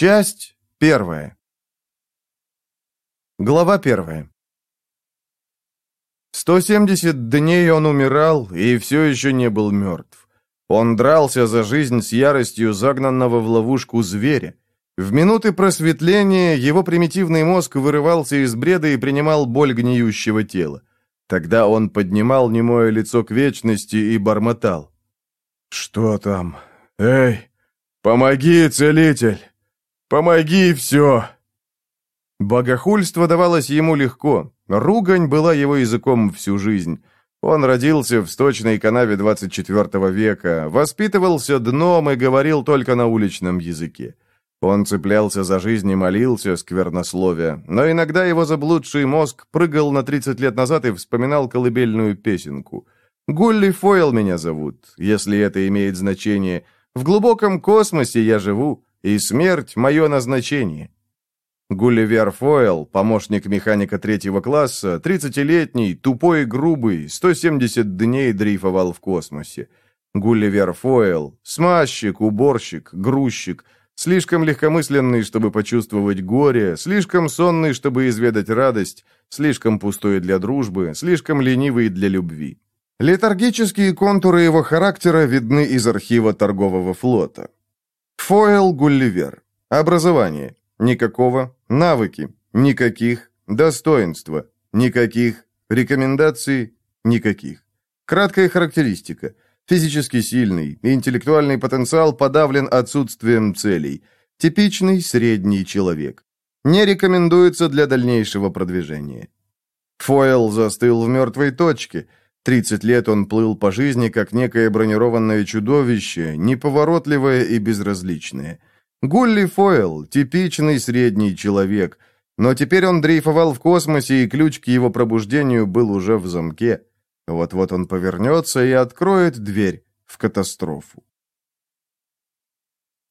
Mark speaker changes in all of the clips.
Speaker 1: Часть первая. Глава первая. 170 дней он умирал и все еще не был мертв. Он дрался за жизнь с яростью загнанного в ловушку зверя. В минуты просветления его примитивный мозг вырывался из бреда и принимал боль гниющего тела. Тогда он поднимал немое лицо к вечности и бормотал. «Что там? Эй, помоги, целитель! Помоги все!» Богохульство давалось ему легко. Ругань была его языком всю жизнь. Он родился в сточной канаве 24 века, воспитывался дном и говорил только на уличном языке. Он цеплялся за жизнь и молился, сквернословия, но иногда его заблудший мозг прыгал на 30 лет назад и вспоминал колыбельную песенку. «Гулли Фойл меня зовут, если это имеет значение. В глубоком космосе я живу, и смерть — мое назначение». Гулливер Фойл, помощник механика третьего класса, 30-летний, тупой и грубый, 170 дней дрейфовал в космосе. Гулливер Фойл, смазчик, уборщик, грузчик — Слишком легкомысленный, чтобы почувствовать горе, слишком сонный, чтобы изведать радость, слишком пустой для дружбы, слишком ленивый для любви. Летаргические контуры его характера видны из архива торгового флота. Фойл Гулливер. Образование. Никакого. Навыки. Никаких. Достоинства. Никаких. Рекомендации. Никаких. Краткая характеристика – Физически сильный, интеллектуальный потенциал подавлен отсутствием целей. Типичный средний человек. Не рекомендуется для дальнейшего продвижения. Фойл застыл в мертвой точке. 30 лет он плыл по жизни, как некое бронированное чудовище, неповоротливое и безразличное. Гулли Фойл – типичный средний человек, но теперь он дрейфовал в космосе, и ключ к его пробуждению был уже в замке. Вот-вот он повернется и откроет дверь в катастрофу.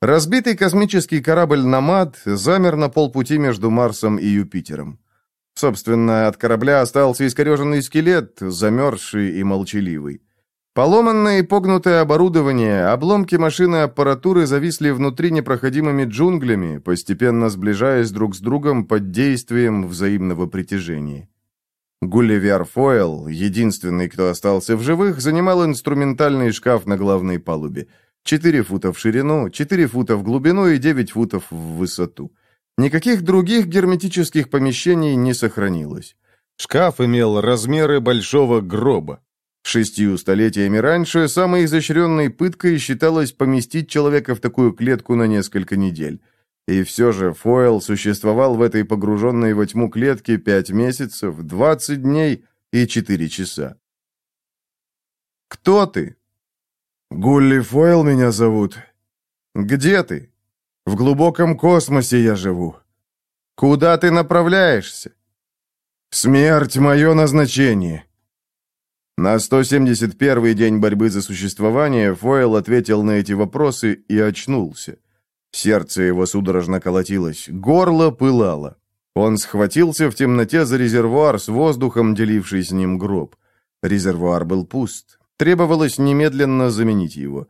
Speaker 1: Разбитый космический корабль «Намад» замер на полпути между Марсом и Юпитером. Собственно, от корабля остался искореженный скелет, замерзший и молчаливый. Поломанное и погнутое оборудование, обломки машины и аппаратуры зависли внутри непроходимыми джунглями, постепенно сближаясь друг с другом под действием взаимного притяжения. Гулливер Фойл, единственный, кто остался в живых, занимал инструментальный шкаф на главной палубе. Четыре фута в ширину, четыре фута в глубину и девять футов в высоту. Никаких других герметических помещений не сохранилось. Шкаф имел размеры большого гроба. Шестью столетиями раньше самой изощренной пыткой считалось поместить человека в такую клетку на несколько недель. И все же Фойл существовал в этой погруженной во тьму клетке пять месяцев, двадцать дней и четыре часа. «Кто ты?» «Гулли Фойл меня зовут». «Где ты?» «В глубоком космосе я живу». «Куда ты направляешься?» «Смерть — мое назначение». На 171-й день борьбы за существование Фойл ответил на эти вопросы и очнулся. Сердце его судорожно колотилось, горло пылало. Он схватился в темноте за резервуар с воздухом, деливший с ним гроб. Резервуар был пуст. Требовалось немедленно заменить его.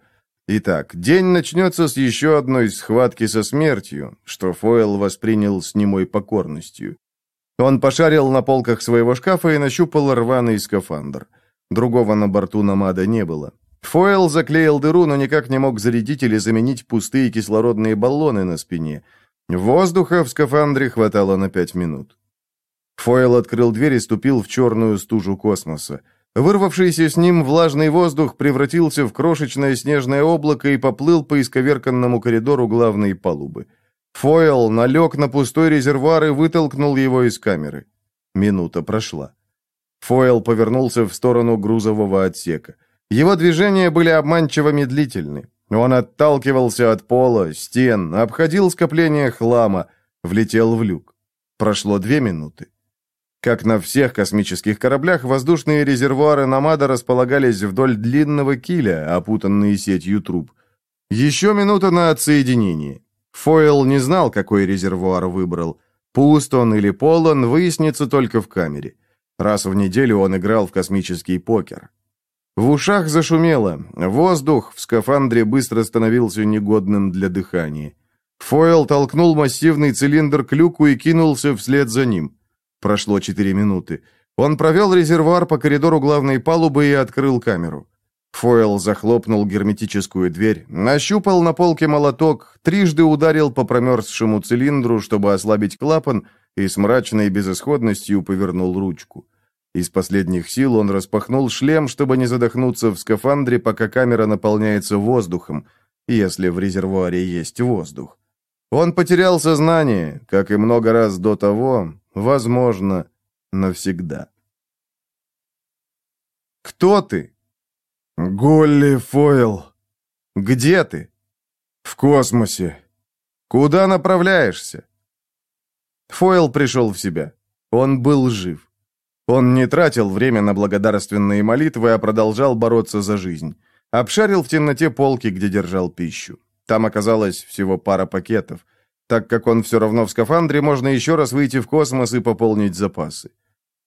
Speaker 1: Итак, день начнется с еще одной схватки со смертью, что Фойл воспринял с немой покорностью. Он пошарил на полках своего шкафа и нащупал рваный скафандр. Другого на борту Намада не было. Фойл заклеил дыру, но никак не мог зарядить или заменить пустые кислородные баллоны на спине. Воздуха в скафандре хватало на пять минут. Фойл открыл дверь и ступил в черную стужу космоса. Вырвавшийся с ним влажный воздух превратился в крошечное снежное облако и поплыл по исковерканному коридору главной палубы. Фойл налег на пустой резервуар и вытолкнул его из камеры. Минута прошла. Фойл повернулся в сторону грузового отсека. Его движения были обманчиво медлительны. Он отталкивался от пола, стен, обходил скопление хлама, влетел в люк. Прошло две минуты. Как на всех космических кораблях, воздушные резервуары Намада располагались вдоль длинного киля, опутанные сетью труб. Еще минута на отсоединение. Фойл не знал, какой резервуар выбрал. Пуст он или полон, выяснится только в камере. Раз в неделю он играл в космический покер. В ушах зашумело. Воздух в скафандре быстро становился негодным для дыхания. Фойл толкнул массивный цилиндр к люку и кинулся вслед за ним. Прошло четыре минуты. Он провел резервуар по коридору главной палубы и открыл камеру. Фойл захлопнул герметическую дверь, нащупал на полке молоток, трижды ударил по промерзшему цилиндру, чтобы ослабить клапан, и с мрачной безысходностью повернул ручку. Из последних сил он распахнул шлем, чтобы не задохнуться в скафандре, пока камера наполняется воздухом, если в резервуаре есть воздух. Он потерял сознание, как и много раз до того, возможно, навсегда. «Кто ты?» «Голли Фойл». «Где ты?» «В космосе». «Куда направляешься?» Фойл пришел в себя. Он был жив. Он не тратил время на благодарственные молитвы, а продолжал бороться за жизнь. Обшарил в темноте полки, где держал пищу. Там оказалось всего пара пакетов. Так как он все равно в скафандре, можно еще раз выйти в космос и пополнить запасы.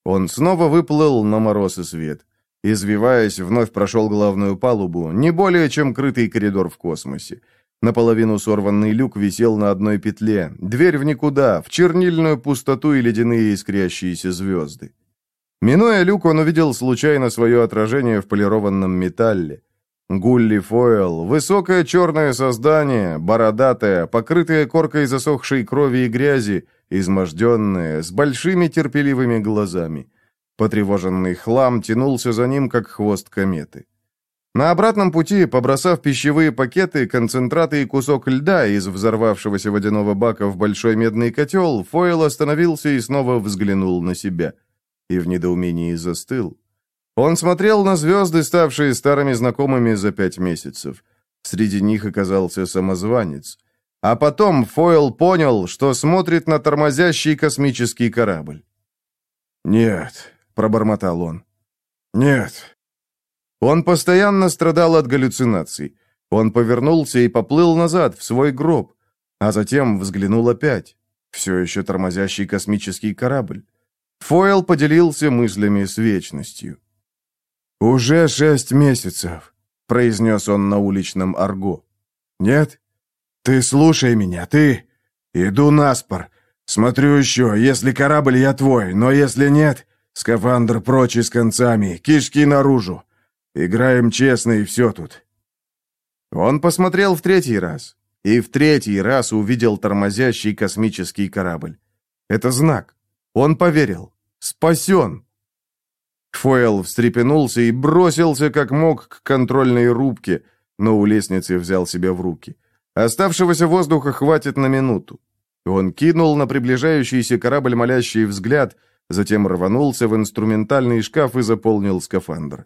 Speaker 1: Он снова выплыл на мороз и свет. Извиваясь, вновь прошел главную палубу, не более чем крытый коридор в космосе. Наполовину сорванный люк висел на одной петле, дверь в никуда, в чернильную пустоту и ледяные искрящиеся звезды. Минуя люк, он увидел случайно свое отражение в полированном металле. Гулли Фойл, высокое черное создание, бородатое, покрытое коркой засохшей крови и грязи, изможденное, с большими терпеливыми глазами. Потревоженный хлам тянулся за ним, как хвост кометы. На обратном пути, побросав пищевые пакеты, концентраты и кусок льда из взорвавшегося водяного бака в большой медный котел, Фойл остановился и снова взглянул на себя. И в недоумении застыл. Он смотрел на звезды, ставшие старыми знакомыми за пять месяцев. Среди них оказался самозванец. А потом Фойл понял, что смотрит на тормозящий космический корабль. «Нет», — пробормотал он. «Нет, он постоянно страдал от галлюцинаций. Он повернулся и поплыл назад, в свой гроб, а затем взглянул опять. Все еще тормозящий космический корабль. Фойл поделился мыслями с вечностью. «Уже шесть месяцев», — произнес он на уличном арго. «Нет? Ты слушай меня, ты! Иду на спор. Смотрю еще, если корабль я твой, но если нет, скафандр прочь с концами, кишки наружу. Играем честно, и все тут». Он посмотрел в третий раз. И в третий раз увидел тормозящий космический корабль. Это знак. Он поверил. Спасен. Фойл встрепенулся и бросился как мог к контрольной рубке, но у лестницы взял себя в руки. Оставшегося воздуха хватит на минуту. Он кинул на приближающийся корабль молящий взгляд, затем рванулся в инструментальный шкаф и заполнил скафандр.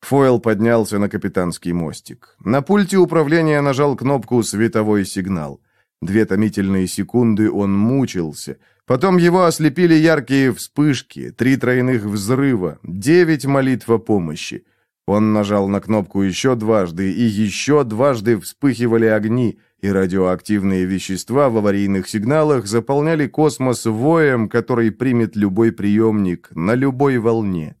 Speaker 1: Фойл поднялся на капитанский мостик. На пульте управления нажал кнопку «Световой сигнал». Две томительные секунды он мучился. Потом его ослепили яркие вспышки, три тройных взрыва, девять молитв о помощи. Он нажал на кнопку еще дважды, и еще дважды вспыхивали огни, и радиоактивные вещества в аварийных сигналах заполняли космос воем, который примет любой приемник на любой волне.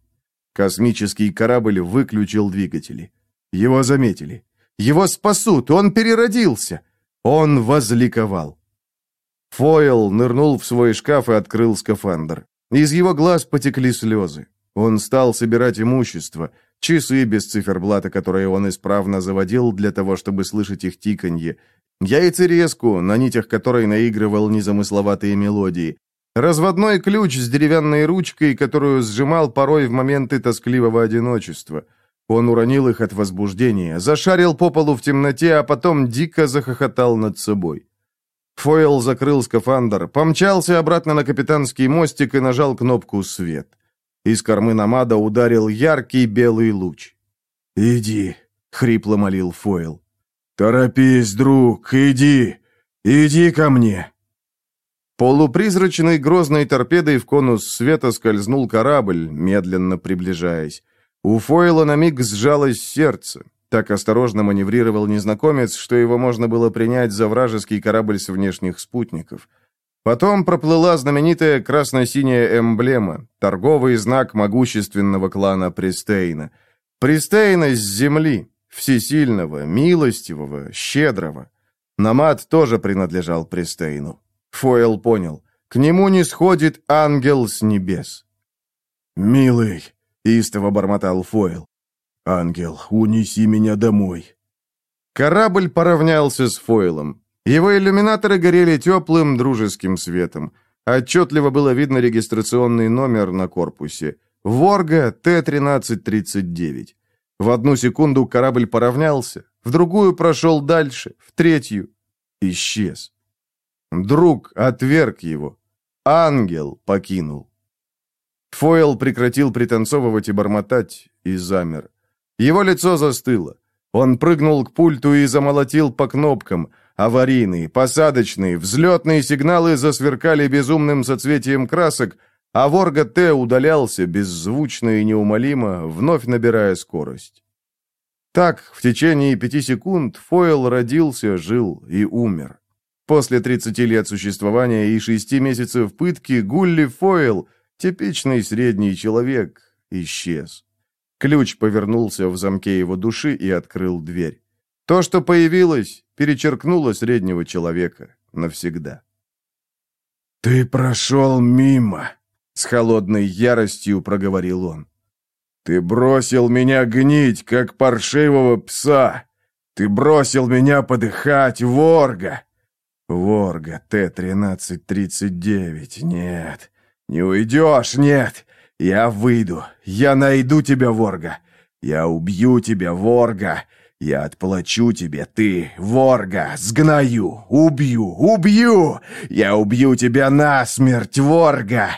Speaker 1: Космический корабль выключил двигатели. Его заметили. Его спасут, он переродился. Он возликовал. Фойл нырнул в свой шкаф и открыл скафандр. Из его глаз потекли слезы. Он стал собирать имущество, часы без циферблата, которые он исправно заводил для того, чтобы слышать их тиканье, яйцерезку, на нитях которой наигрывал незамысловатые мелодии, Разводной ключ с деревянной ручкой, которую сжимал порой в моменты тоскливого одиночества. Он уронил их от возбуждения, зашарил по полу в темноте, а потом дико захохотал над собой. Фойл закрыл скафандр, помчался обратно на капитанский мостик и нажал кнопку «Свет». Из кормы намада ударил яркий белый луч. «Иди», — хрипло молил Фойл. «Торопись, друг, иди! Иди ко мне!» Полупризрачной грозной торпедой в конус света скользнул корабль, медленно приближаясь. У Фойла на миг сжалось сердце. Так осторожно маневрировал незнакомец, что его можно было принять за вражеский корабль с внешних спутников. Потом проплыла знаменитая красно-синяя эмблема, торговый знак могущественного клана Пристейна. Пристейна с земли, всесильного, милостивого, щедрого. Намат тоже принадлежал Пристейну. Фойл понял. К нему не сходит ангел с небес. «Милый», — истово бормотал Фойл, — «ангел, унеси меня домой». Корабль поравнялся с Фойлом. Его иллюминаторы горели теплым, дружеским светом. Отчетливо было видно регистрационный номер на корпусе. «Ворга Т-1339». В одну секунду корабль поравнялся, в другую прошел дальше, в третью. Исчез. Друг отверг его. Ангел покинул. Фойл прекратил пританцовывать и бормотать, и замер. Его лицо застыло. Он прыгнул к пульту и замолотил по кнопкам. Аварийные, посадочные, взлетные сигналы засверкали безумным соцветием красок, а Ворга Т удалялся беззвучно и неумолимо, вновь набирая скорость. Так, в течение пяти секунд Фойл родился, жил и умер. После 30 лет существования и шести месяцев пытки Гулли Фойл, типичный средний человек, исчез. Ключ повернулся в замке его души и открыл дверь. То, что появилось, перечеркнуло среднего человека навсегда. «Ты прошел мимо», — с холодной яростью проговорил он. «Ты бросил меня гнить, как паршивого пса! Ты бросил меня подыхать, ворга! Ворга, Т-1339, нет. Не уйдешь, нет. Я выйду. Я найду тебя, Ворга. Я убью тебя, Ворга. Я отплачу тебе, ты, Ворга, сгною, убью, убью! Я убью тебя насмерть, Ворга!»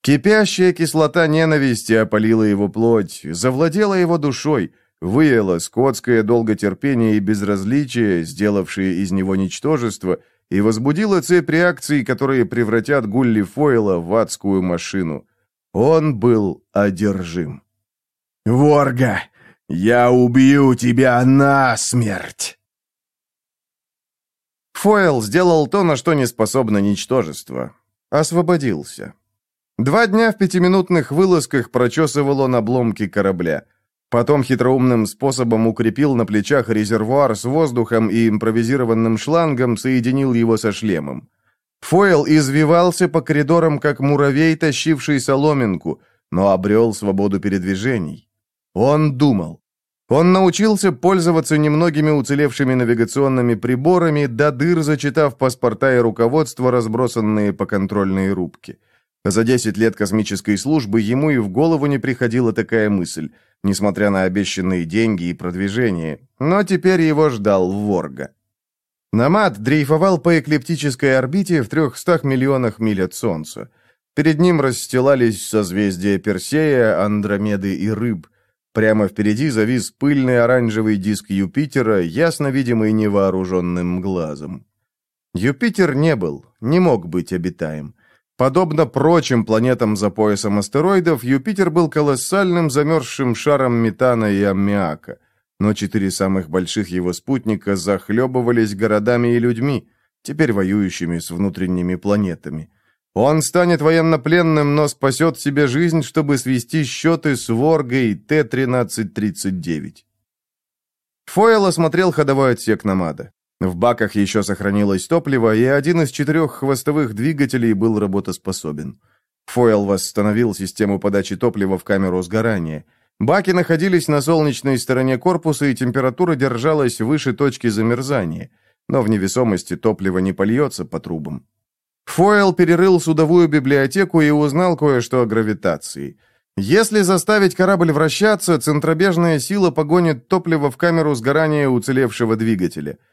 Speaker 1: Кипящая кислота ненависти опалила его плоть, завладела его душой — выяло скотское долготерпение и безразличие, сделавшие из него ничтожество, и возбудило цепь реакций, которые превратят Гулли Фойла в адскую машину. Он был одержим. «Ворга, я убью тебя насмерть!» Фойл сделал то, на что не способно ничтожество. Освободился. Два дня в пятиминутных вылазках прочесывал он обломки корабля – Потом хитроумным способом укрепил на плечах резервуар с воздухом и импровизированным шлангом соединил его со шлемом. Фойл извивался по коридорам, как муравей, тащивший соломинку, но обрел свободу передвижений. Он думал. Он научился пользоваться немногими уцелевшими навигационными приборами, до дыр зачитав паспорта и руководство, разбросанные по контрольной рубке. За 10 лет космической службы ему и в голову не приходила такая мысль – несмотря на обещанные деньги и продвижение, но теперь его ждал Ворга. Намад дрейфовал по эклиптической орбите в 300 миллионах миль от Солнца. Перед ним расстилались созвездия Персея, Андромеды и Рыб. Прямо впереди завис пыльный оранжевый диск Юпитера, ясно видимый невооруженным глазом. Юпитер не был, не мог быть обитаем. Подобно прочим планетам за поясом астероидов, Юпитер был колоссальным замерзшим шаром метана и аммиака. Но четыре самых больших его спутника захлебывались городами и людьми, теперь воюющими с внутренними планетами. Он станет военнопленным, но спасет себе жизнь, чтобы свести счеты с Воргой Т-1339. Фойл осмотрел ходовой отсек Намада. В баках еще сохранилось топливо, и один из четырех хвостовых двигателей был работоспособен. Фойл восстановил систему подачи топлива в камеру сгорания. Баки находились на солнечной стороне корпуса, и температура держалась выше точки замерзания. Но в невесомости топливо не польется по трубам. Фойл перерыл судовую библиотеку и узнал кое-что о гравитации. Если заставить корабль вращаться, центробежная сила погонит топливо в камеру сгорания уцелевшего двигателя –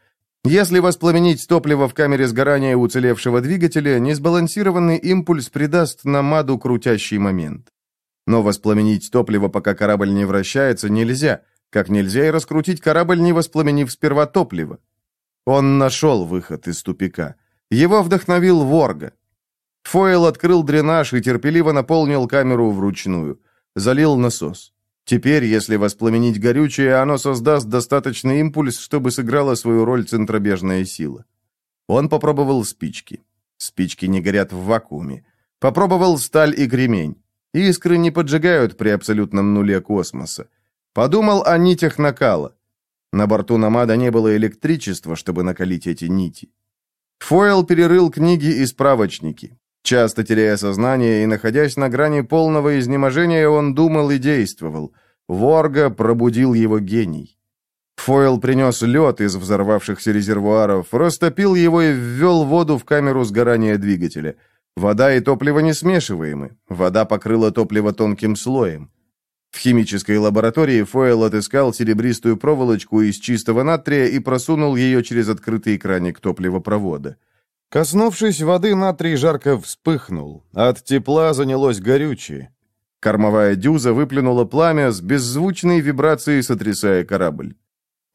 Speaker 1: если воспламенить топливо в камере сгорания уцелевшего двигателя, несбалансированный импульс придаст намаду крутящий момент. Но воспламенить топливо, пока корабль не вращается, нельзя, как нельзя и раскрутить корабль, не воспламенив сперва топливо. Он нашел выход из тупика. Его вдохновил Ворга. Фойл открыл дренаж и терпеливо наполнил камеру вручную. Залил насос. Теперь, если воспламенить горючее, оно создаст достаточный импульс, чтобы сыграла свою роль центробежная сила. Он попробовал спички. Спички не горят в вакууме. Попробовал сталь и кремень. Искры не поджигают при абсолютном нуле космоса. Подумал о нитях накала. На борту Намада не было электричества, чтобы накалить эти нити. Фойл перерыл книги и справочники. Часто теряя сознание и находясь на грани полного изнеможения, он думал и действовал. Ворга пробудил его гений. Фойл принес лед из взорвавшихся резервуаров, растопил его и ввел воду в камеру сгорания двигателя. Вода и топливо не смешиваемы. Вода покрыла топливо тонким слоем. В химической лаборатории Фойл отыскал серебристую проволочку из чистого натрия и просунул ее через открытый краник топливопровода. Коснувшись воды, натрий жарко вспыхнул. От тепла занялось горючее. Кормовая дюза выплюнула пламя с беззвучной вибрацией, сотрясая корабль.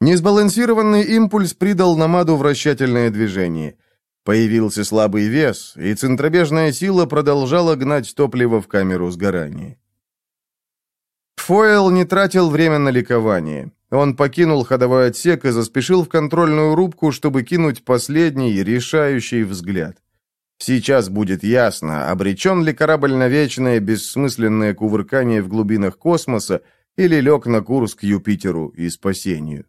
Speaker 1: Несбалансированный импульс придал намаду вращательное движение. Появился слабый вес, и центробежная сила продолжала гнать топливо в камеру сгорания. Фойл не тратил время на ликование. Он покинул ходовой отсек и заспешил в контрольную рубку, чтобы кинуть последний, решающий взгляд. Сейчас будет ясно, обречен ли корабль на вечное, бессмысленное кувыркание в глубинах космоса или лег на курс к Юпитеру и спасению.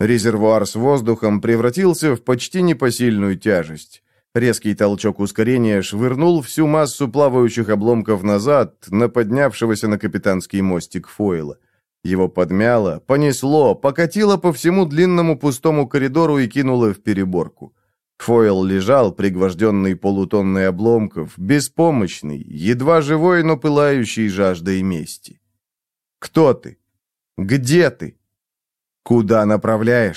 Speaker 1: Резервуар с воздухом превратился в почти непосильную тяжесть. Резкий толчок ускорения швырнул всю массу плавающих обломков назад на поднявшегося на капитанский мостик Фойла. Его подмяло, понесло, покатило по всему длинному пустому коридору и кинуло в переборку. Фойл лежал, пригвожденный полутонной обломков, беспомощный, едва живой, но пылающий жаждой мести. «Кто ты? Где ты? Куда направляешь?»